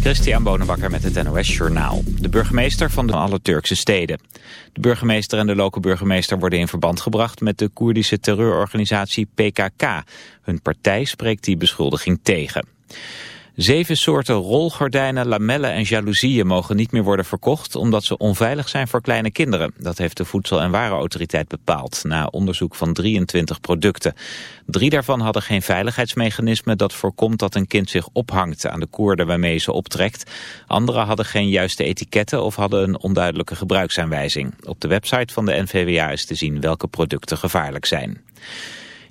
Christian Bonenbakker met het NOS Journaal. De burgemeester van de alle Turkse steden. De burgemeester en de lokale burgemeester worden in verband gebracht met de Koerdische terreurorganisatie PKK. Hun partij spreekt die beschuldiging tegen. Zeven soorten rolgordijnen, lamellen en jaloezieën mogen niet meer worden verkocht omdat ze onveilig zijn voor kleine kinderen. Dat heeft de Voedsel- en Warenautoriteit bepaald na onderzoek van 23 producten. Drie daarvan hadden geen veiligheidsmechanisme dat voorkomt dat een kind zich ophangt aan de koorden waarmee ze optrekt. Andere hadden geen juiste etiketten of hadden een onduidelijke gebruiksaanwijzing. Op de website van de NVWA is te zien welke producten gevaarlijk zijn.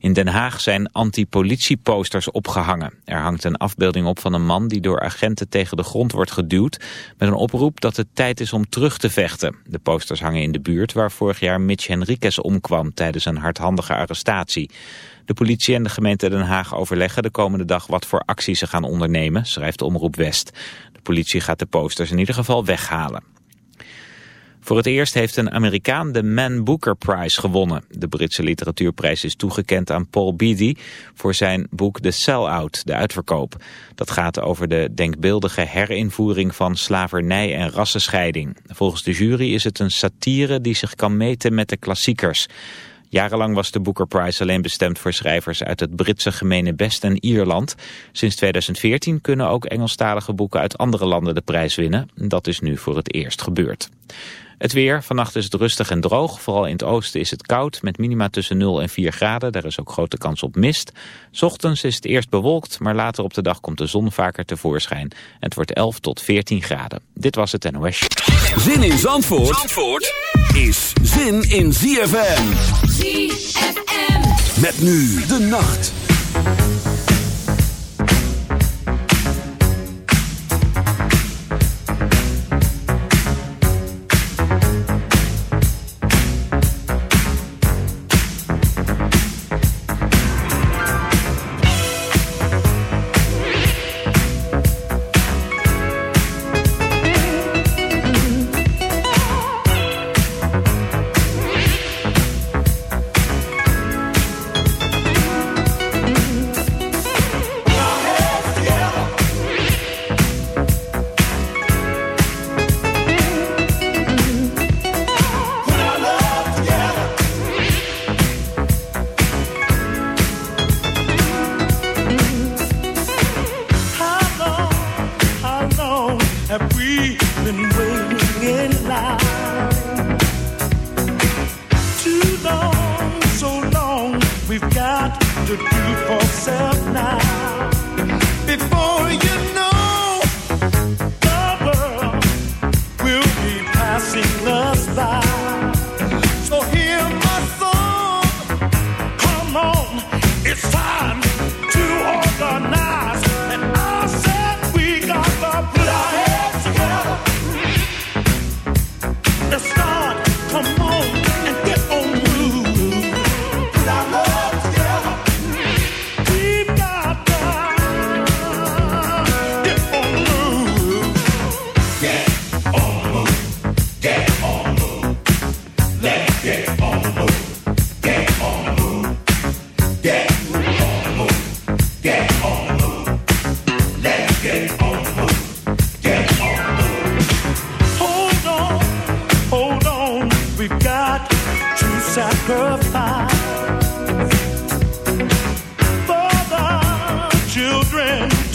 In Den Haag zijn anti-politieposters opgehangen. Er hangt een afbeelding op van een man die door agenten tegen de grond wordt geduwd... met een oproep dat het tijd is om terug te vechten. De posters hangen in de buurt waar vorig jaar Mitch Henriquez omkwam... tijdens een hardhandige arrestatie. De politie en de gemeente Den Haag overleggen de komende dag wat voor acties ze gaan ondernemen, schrijft Omroep West. De politie gaat de posters in ieder geval weghalen. Voor het eerst heeft een Amerikaan de Man Booker Prize gewonnen. De Britse literatuurprijs is toegekend aan Paul Beatty voor zijn boek The Sell-Out, de uitverkoop. Dat gaat over de denkbeeldige herinvoering van slavernij en rassenscheiding. Volgens de jury is het een satire die zich kan meten met de klassiekers. Jarenlang was de Booker Prize alleen bestemd voor schrijvers uit het Britse gemene best en Ierland. Sinds 2014 kunnen ook Engelstalige boeken uit andere landen de prijs winnen. Dat is nu voor het eerst gebeurd. Het weer, vannacht is het rustig en droog. Vooral in het oosten is het koud, met minima tussen 0 en 4 graden. Daar is ook grote kans op mist. Ochtends is het eerst bewolkt, maar later op de dag komt de zon vaker tevoorschijn. En het wordt 11 tot 14 graden. Dit was het NOS. Zin in Zandvoort, Zandvoort is zin in ZFM. ZFM. Met nu de nacht.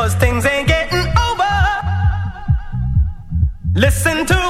Cause things ain't getting over. Listen to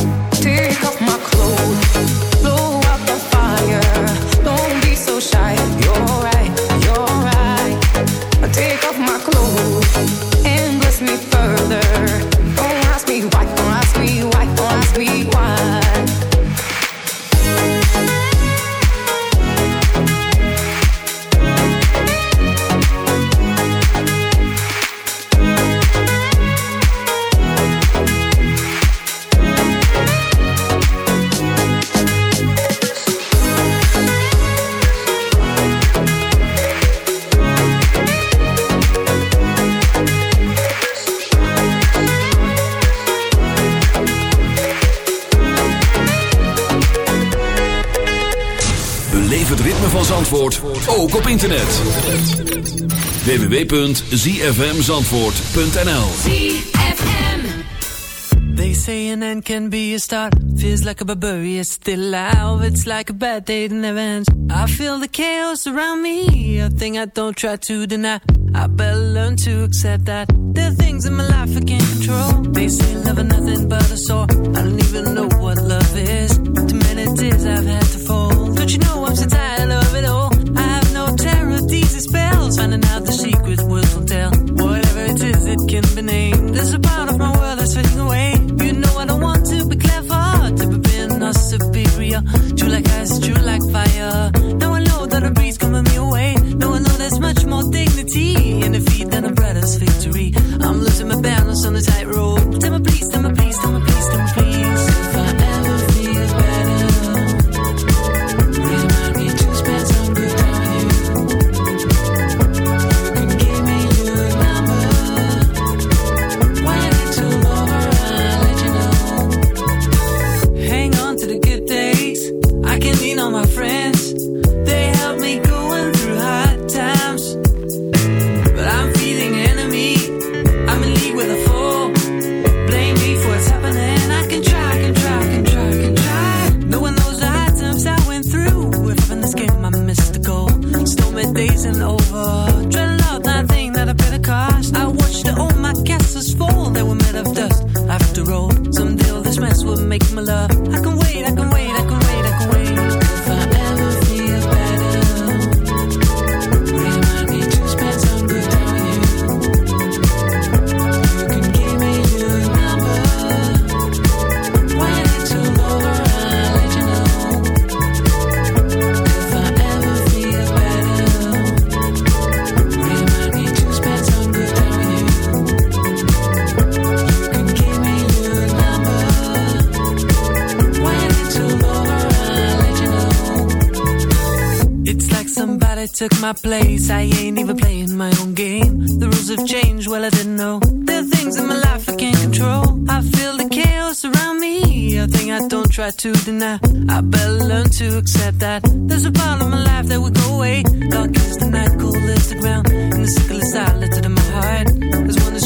ook op internet. www.zfmzandvoort.nl They say an end can be a start. Feels like a barbarian still alive. It's like a bad day in never ends. I feel the chaos around me. A thing I don't try to deny. I better learn to accept that there are things in my life I can't control. They say love is nothing but a sore. I don't even know what love is. Too many tears I've had to fall. Don't you know I'm so tired of it? sending out the seat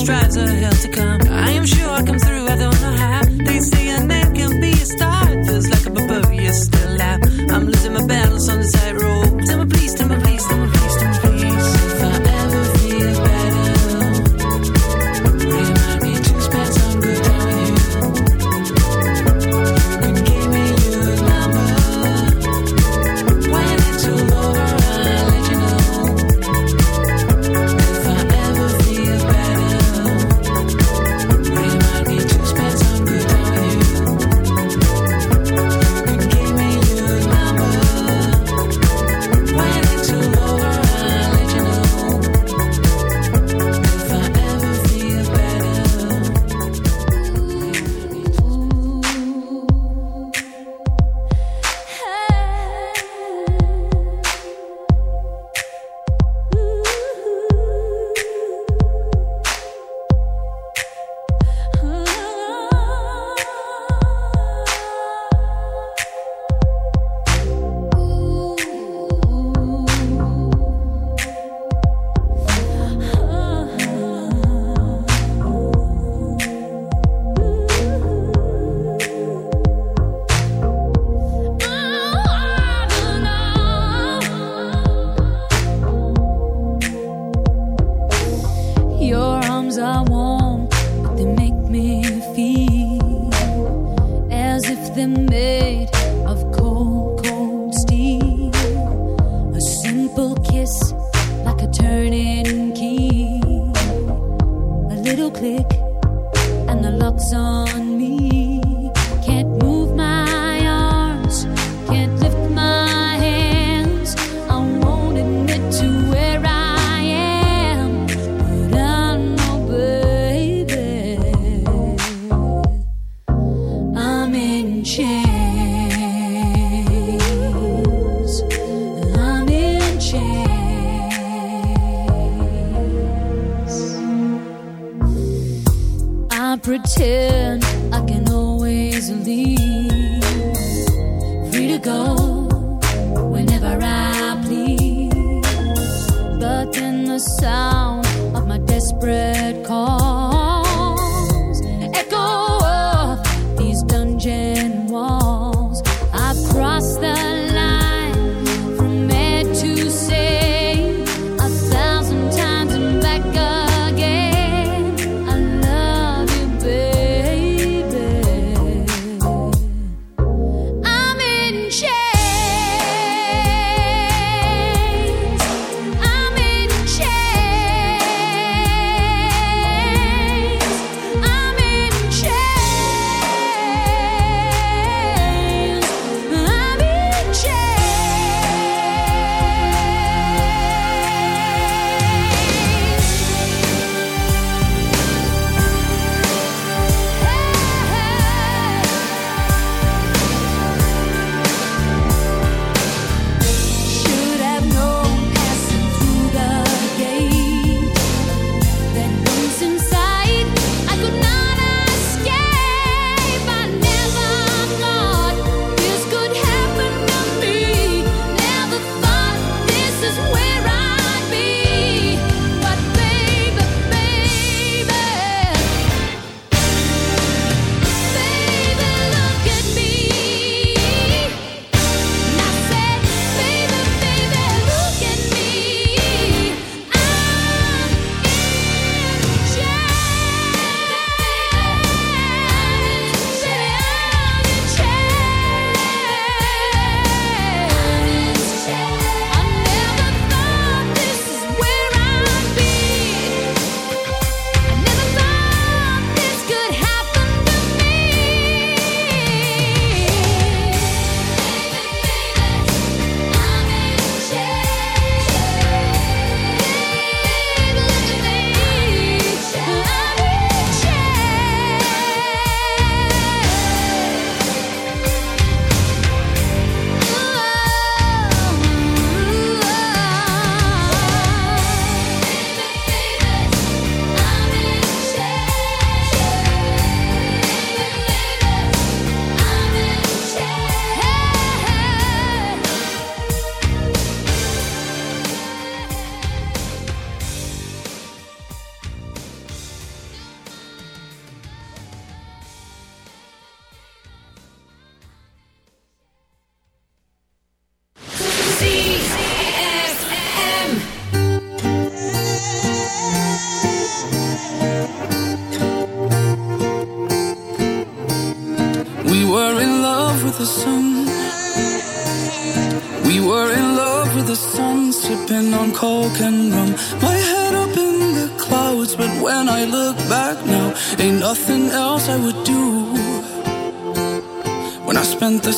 strides are hell to come. I am sure I'll come through.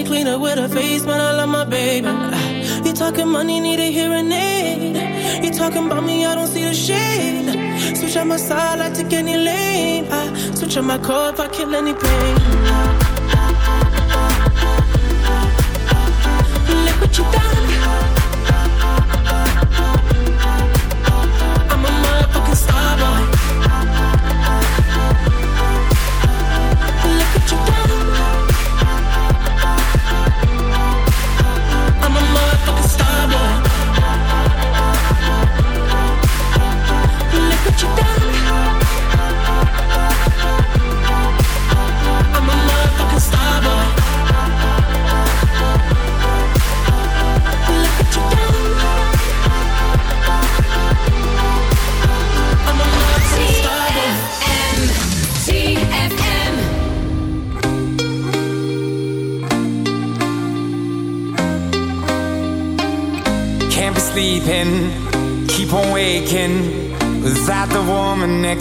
she clean up with her face, but I love my baby. Uh, you talking money, need a hearing aid. You talking about me, I don't see the shade. Switch on my side, I take any lane. I switch on my car if I kill any pain.